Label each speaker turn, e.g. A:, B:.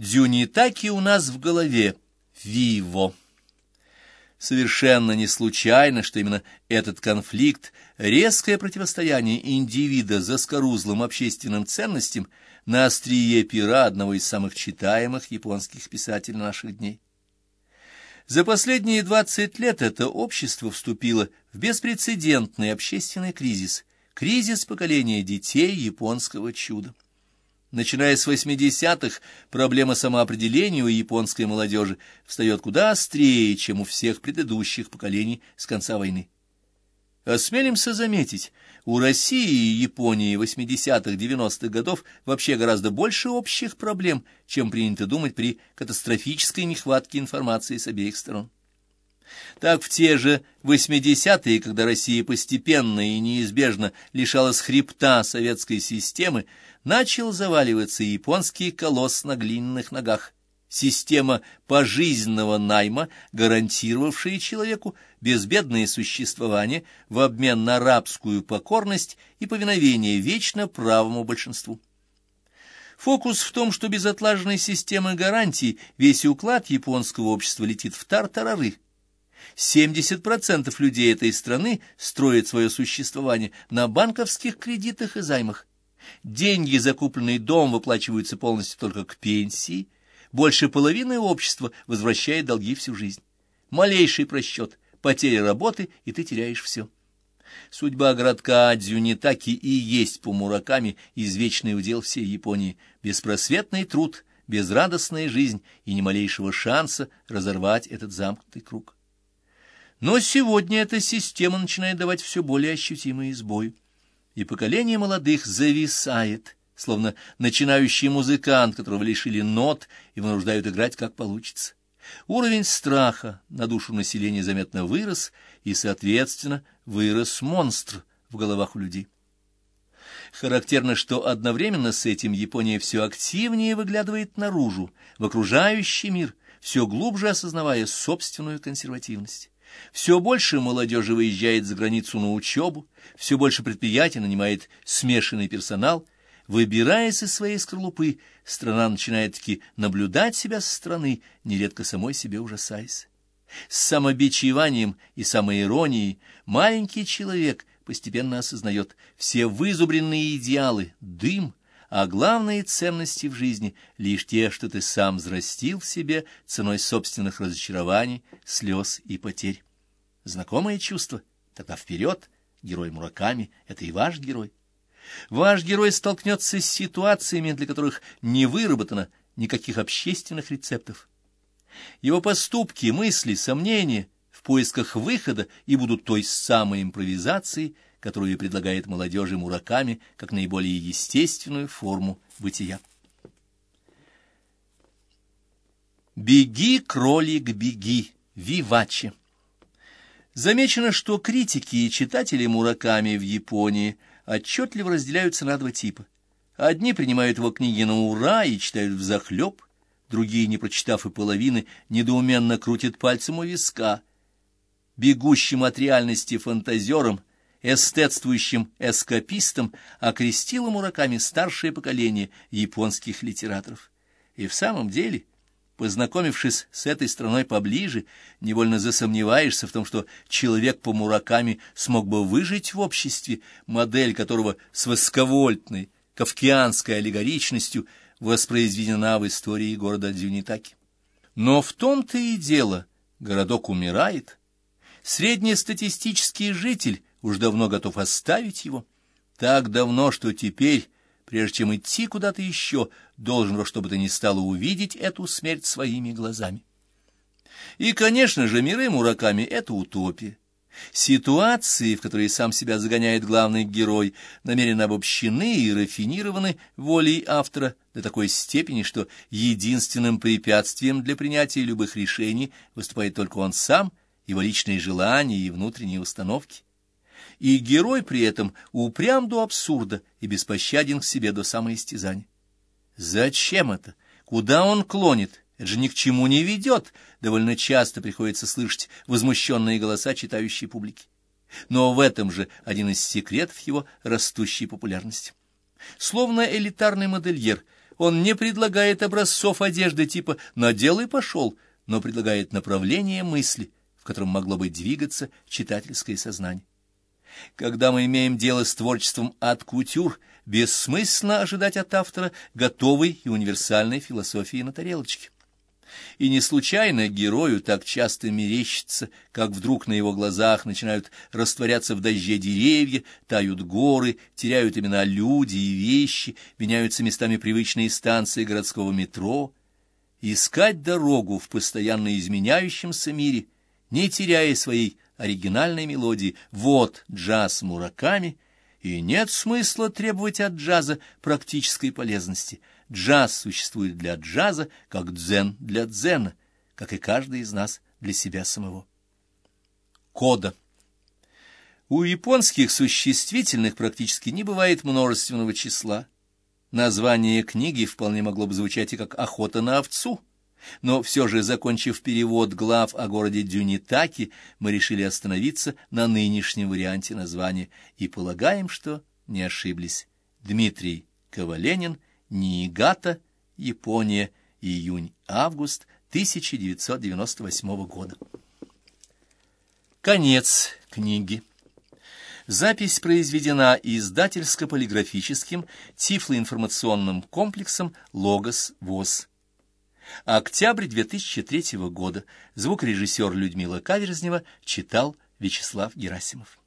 A: Дзюнитаки у нас в голове. Виво. Совершенно не случайно, что именно этот конфликт, резкое противостояние индивида заскорузлым общественным ценностям на острие пера одного из самых читаемых японских писателей наших дней. За последние 20 лет это общество вступило в беспрецедентный общественный кризис, кризис поколения детей японского чуда. Начиная с 80-х, проблема самоопределения у японской молодежи встает куда острее, чем у всех предыдущих поколений с конца войны. Осмелимся заметить, у России и Японии 80-х-90-х годов вообще гораздо больше общих проблем, чем принято думать при катастрофической нехватке информации с обеих сторон. Так в те же 80-е, когда Россия постепенно и неизбежно лишалась хребта советской системы, начал заваливаться японский колосс на глиняных ногах, система пожизненного найма, гарантировавшая человеку безбедное существование в обмен на рабскую покорность и повиновение вечно правому большинству. Фокус в том, что без отлаженной системы гарантий весь уклад японского общества летит в тартарары. 70% людей этой страны строят свое существование на банковских кредитах и займах. Деньги, закупленные дом, выплачиваются полностью только к пенсии. Больше половины общества возвращает долги всю жизнь. Малейший просчет, потеря работы, и ты теряешь все. Судьба городка Дзюнитаки и есть по Мураками извечный удел всей Японии. Беспросветный труд, безрадостная жизнь и ни малейшего шанса разорвать этот замкнутый круг. Но сегодня эта система начинает давать все более ощутимые сбои и поколение молодых зависает, словно начинающий музыкант, которого лишили нот и вынуждают играть как получится. Уровень страха на душу населения заметно вырос, и, соответственно, вырос монстр в головах у людей. Характерно, что одновременно с этим Япония все активнее выглядывает наружу, в окружающий мир, все глубже осознавая собственную консервативность. Все больше молодежи выезжает за границу на учебу, все больше предприятий нанимает смешанный персонал. Выбираясь из своей скорлупы, страна начинает таки наблюдать себя со стороны, нередко самой себе ужасаясь. С самобичеванием и самоиронией маленький человек постепенно осознает все вызубренные идеалы, дым, а главные ценности в жизни — лишь те, что ты сам взрастил в себе ценой собственных разочарований, слез и потерь. Знакомое чувство? Тогда вперед, герой Мураками — это и ваш герой. Ваш герой столкнется с ситуациями, для которых не выработано никаких общественных рецептов. Его поступки, мысли, сомнения в поисках выхода и будут той самой импровизацией, которую предлагает молодежи Мураками как наиболее естественную форму бытия. «Беги, кролик, беги!» Вивачи. Замечено, что критики и читатели Мураками в Японии отчетливо разделяются на два типа. Одни принимают его книги на ура и читают взахлеб, другие, не прочитав и половины, недоуменно крутят пальцем у виска. Бегущим от реальности фантазерам эстетствующим эскапистом окрестило Мураками старшее поколение японских литераторов. И в самом деле, познакомившись с этой страной поближе, невольно засомневаешься в том, что человек по Мураками смог бы выжить в обществе, модель которого с высоковольтной кавкианской аллегоричностью воспроизведена в истории города Дзюнитаки. Но в том-то и дело, городок умирает, среднестатистический житель уж давно готов оставить его. Так давно, что теперь, прежде чем идти куда-то еще, должен во что бы то ни стало увидеть эту смерть своими глазами. И, конечно же, миры Мураками — это утопия. Ситуации, в которые сам себя загоняет главный герой, намеренно обобщены и рафинированы волей автора до такой степени, что единственным препятствием для принятия любых решений выступает только он сам, его личные желания и внутренние установки и герой при этом упрям до абсурда и беспощаден к себе до самоистязания. Зачем это? Куда он клонит? Это же ни к чему не ведет. Довольно часто приходится слышать возмущенные голоса читающей публики. Но в этом же один из секретов его растущей популярности. Словно элитарный модельер, Он не предлагает образцов одежды типа «надел и пошел», но предлагает направление мысли, в котором могло бы двигаться читательское сознание. Когда мы имеем дело с творчеством от кутюр, бессмысленно ожидать от автора готовой и универсальной философии на тарелочке. И не случайно герою так часто мерещится, как вдруг на его глазах начинают растворяться в дожде деревья, тают горы, теряют имена люди и вещи, меняются местами привычные станции городского метро. Искать дорогу в постоянно изменяющемся мире, не теряя своей оригинальной мелодии «Вот джаз Мураками», и нет смысла требовать от джаза практической полезности. Джаз существует для джаза, как дзен для дзена, как и каждый из нас для себя самого. Кода. У японских существительных практически не бывает множественного числа. Название книги вполне могло бы звучать и как «Охота на овцу», но все же, закончив перевод глав о городе Дюнитаки, мы решили остановиться на нынешнем варианте названия и полагаем, что не ошиблись. Дмитрий Коваленин, Ниигата, Япония, июнь-август 1998 года. Конец книги. Запись произведена издательско-полиграфическим тифлоинформационным комплексом «Логос ВОЗ». Октябрь 2003 года. Звукорежиссер Людмила Каверзнева читал Вячеслав Герасимов.